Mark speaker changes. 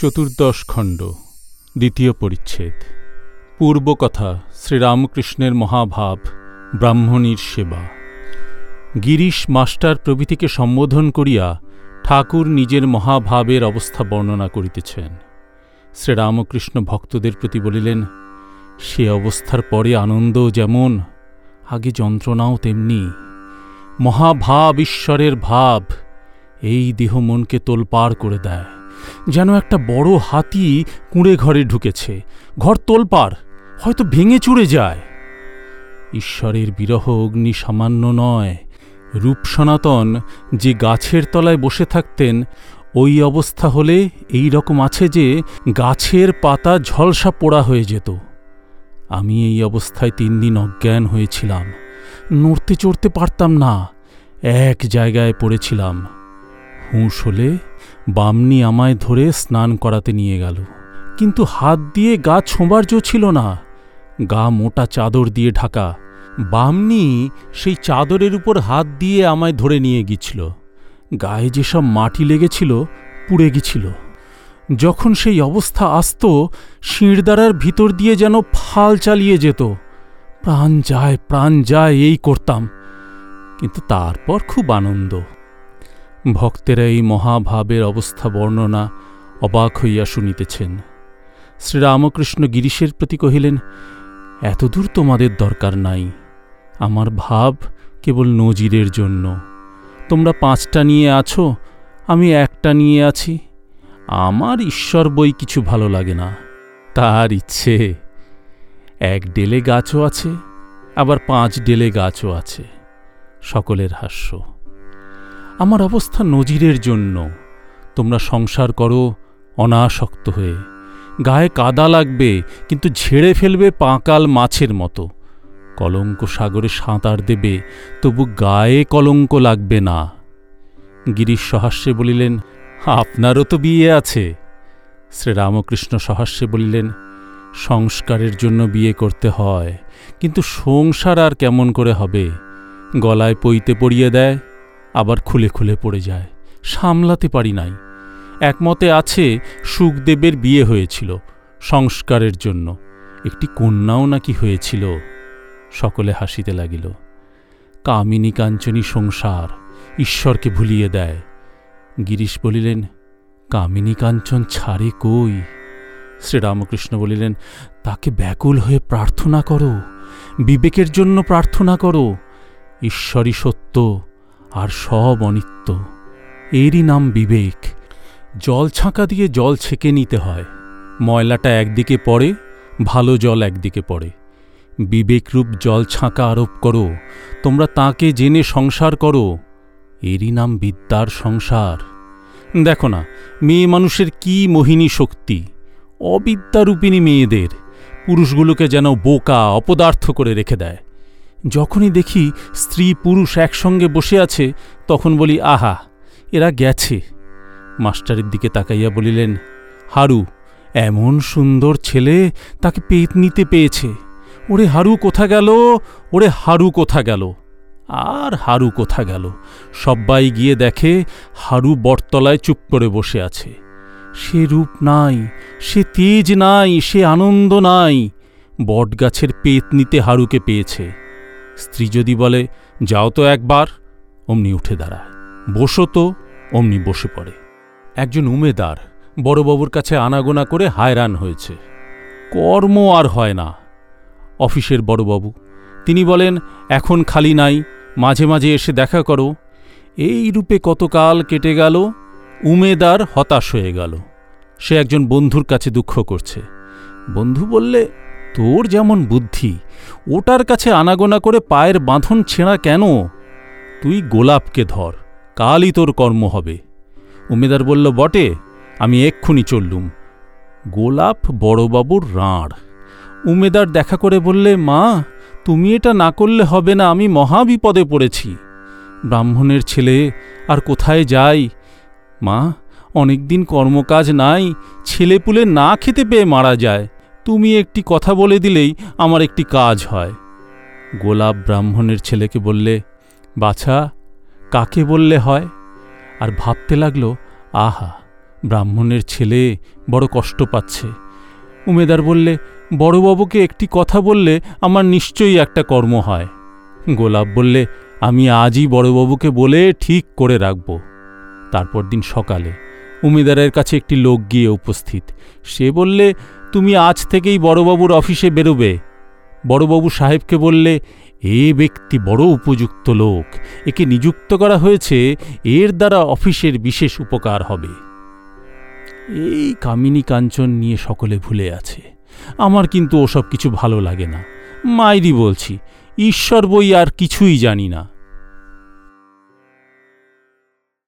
Speaker 1: চতুর্দশ খণ্ড, দ্বিতীয় পরিচ্ছেদ। পূর্বকথা শ্রীরামকৃষ্ণের মহাভাব, ব্রাহ্মণীর সেবা। গিরিশ মাস্টার প্রভৃতিকে সম্বোধন করিয়া ঠাকুর নিজের মহাভাবের অবস্থা বর্ণনা করিতেছেন। শ্রীরামকৃষ্ণ ভক্তদের প্রতি বলিলেন, সে অবস্থার পরে আনন্দ যেমন, আগে যন্ত্রণাও তেমনি। মহাভাব ঈশ্বরের ভাব, এই দেহ মনকে তোলপাড় করে দেয়। যেন একটা বড় হাতি কুঁড়ে ঘরে ঢুকেছে। ঘর তোলপাড়, হয়তো ভেঙে চুড়ে যায়। ঈশ্বরের বিরহ অগ্নি সামান্য নয়। রূপ সনাতন যে গাছের তলায় বসে থাকতেন, ওই অবস্থা হলে এই রকম আছে যে গাছের পাতা ঝলসা পোড়া হয়ে যেত। আমি এই অবস্থায় তিন দিন অজ্ঞান হয়েছিলাম। নড়তে চড়তে পারতাম না। এক জায়গায় পড়েছিলাম। হুঁশ হলে বামনি আমায় ধরে স্নান করাতে নিয়ে গেল। কিন্তু হাত দিয়ে গা ছোঁবার জো ছিল না। গা মোটা চাদর দিয়ে ঢাকা। বামনি সেই চাদরের উপর হাত দিয়ে আমায় ধরে নিয়ে গিয়েছিল। গায়ে যেসব মাটি লেগেছিল, পুড়ে গেছিল যখন সেই অবস্থা আসত, শিরদাঁড়ার ভিতর দিয়ে যেন ফাল চালিয়ে যেত। প্রাণ যায় প্রাণ যায়, এই করতাম। কিন্তু তারপর খুব আনন্দ। ভক্তেরা এই মহাভাবের অবস্থা বর্ণনা অবাক হইয়া শুনিতেছেন। শ্রীরামকৃষ্ণ গিরিশের প্রতি কহিলেন, এতদূর তোমাদের দরকার নাই। আমার ভাব কেবল নজিরের জন্য। তোমরা পাঁচটা নিয়ে আছো, আমি একটা নিয়ে আছি। আমার ঈশ্বর বই কিছু ভালো লাগে না। তার ইচ্ছে, এক ডেলে গাছও আছে, আবার পাঁচ ডেলে গাছও আছে। সকলের হাস্য। আমার অবস্থা নজিরের জন্য। তোমরা সংসার করো অনাসক্ত হয়ে। গায়ে কাদা লাগবে, কিন্তু ঝেড়ে ফেলবে পাঁকাল মাছের মতো। কলঙ্ক সাগরে সাঁতার দেবে, তবু গায়ে কলঙ্ক লাগবে না। গিরিশ সহাস্যে বলিলেন, আপনারও তো বিয়ে আছে। শ্রীরামকৃষ্ণ সহাস্যে বলিলেন, সংস্কারের জন্য বিয়ে করতে হয়, কিন্তু সংসার আর কেমন করে হবে? গলায় পইতে পড়িয়ে দেয় আবার খুলে খুলে পড়ে যায়। সামলাতে পারি নাই। একমতে আছে, সুখদেবের বিয়ে হয়েছিল সংস্কারের জন্য। একটি কন্যাও নাকি হয়েছিল। সকলে হাসিতে লাগিল। কামিনী কাঞ্চনী সংসার ঈশ্বরকে ভুলিয়ে দেয়। গিরিশ বলিলেন, কামিনী কাঞ্চন ছাড়ে কই? শ্রীরামকৃষ্ণ বলিলেন, তাকে ব্যাকুল হয়ে প্রার্থনা করো। বিবেকের জন্য প্রার্থনা করো। ঈশ্বরই সত্য। আর সব অনিত্য। এরই নাম বিবেক। জল ছাঁকা দিয়ে জল ছেঁকে নিতে হয়। ময়লাটা একদিকে পড়ে, ভালো জল একদিকে পড়ে। বিবেকরূপ জল ছাঁকা আরোপ করো, তোমরা তাকে জেনে সংসার করো। এরই নাম বিদ্যার সংসার। দেখো না, মেয়ে মানুষের কি মোহিনী শক্তি। অবিদ্যারূপিণী মেয়েদের, পুরুষগুলোকে যেন বোকা, অপদার্থ করে রেখে দেয়। যখনই দেখি স্ত্রী পুরুষ একসঙ্গে বসে আছে, তখন বলি, আহা, এরা গেছে। মাস্টারের দিকে তাকাইয়া বলিলেন, হারু, এমন সুন্দর ছেলে তাকে পেত নিতে পেয়েছে। ওরে হারু কোথা গেল? ওরে হারু কোথা গেল? আর হারু কোথা গেল? সব্বাই গিয়ে দেখে হারু বটতলায় চুপ করে বসে আছে। সে রূপ নাই, সে তেজ নাই, সে আনন্দ নাই। বটগাছের পেত নিতে হারুকে পেয়েছে। স্ত্রী যদি বলে, যাও তো একবার, অমনি উঠে দাঁড়ায়। বসো তো, অমনি বসে পড়ে। একজন উমেদার বড়বাবুর কাছে আনাগোনা করে হায়রান হয়েছে। কর্ম আর হয় না। অফিসের বড়বাবু, তিনি বলেন, এখন খালি নাই, মাঝে মাঝে এসে দেখা করো। এই রূপে কতকাল কেটে গেল, উমেদার হতাশ হয়ে গেল। সে একজন বন্ধুর কাছে দুঃখ করছে। বন্ধু বললে তোর যেমন বুদ্ধি, ওটার কাছে আনাগোনা করে পায়ের বাঁধন ছেঁড়া কেন? তুই গোলাপকে ধর, কালই তোর কর্ম হবে। উমেদার বলল, বটে, আমি এক্ষুনি চললুম। গোলাপ বড়বাবুর রাঁড়। উমেদার দেখা করে বললে, মা, তুমি এটা না করলে হবে না, আমি মহা বিপদে পড়েছি। ব্রাহ্মণের ছেলে, আর কোথায় যাই? মা, অনেকদিন কর্মকাজ নাই, ছেলেপুলে না খেতে পেয়ে মারা যায়। তুমি একটি কথা বলে দিলেই আমার একটি কাজ হয়। গোলাপ ব্রাহ্মণের ছেলেকে বললে, বাছা, কাকে বললে হয়? আর ভাবতে লাগল, আহা, ব্রাহ্মণের ছেলে বড় কষ্ট পাচ্ছে। উমেদার বললে, বড়বাবুকে একটি কথা বললে আমার নিশ্চয়ই একটা কর্ম হয়। গোলাপ বললে, আমি আজই বড়বাবুকে বলে ঠিক করে রাখব। তারপর দিন সকালে উমেদারের কাছে একটি লোক গিয়ে উপস্থিত। সে বললে তুমি আজ থেকেই বড়বাবুর অফিসে বেরোবে। বড়বাবু সাহেবকে বললে, এ ব্যক্তি বড় উপযুক্ত লোক। একে নিযুক্ত করা হয়েছে, এর দ্বারা অফিসের বিশেষ উপকার হবে। এই কামিনী কাঞ্চন নিয়ে সকলে ভুলে আছে। আমার কিন্তু ওসব কিছু ভালো লাগে না। মাইরি বলছি, ঈশ্বর বই আর কিছুই জানি না।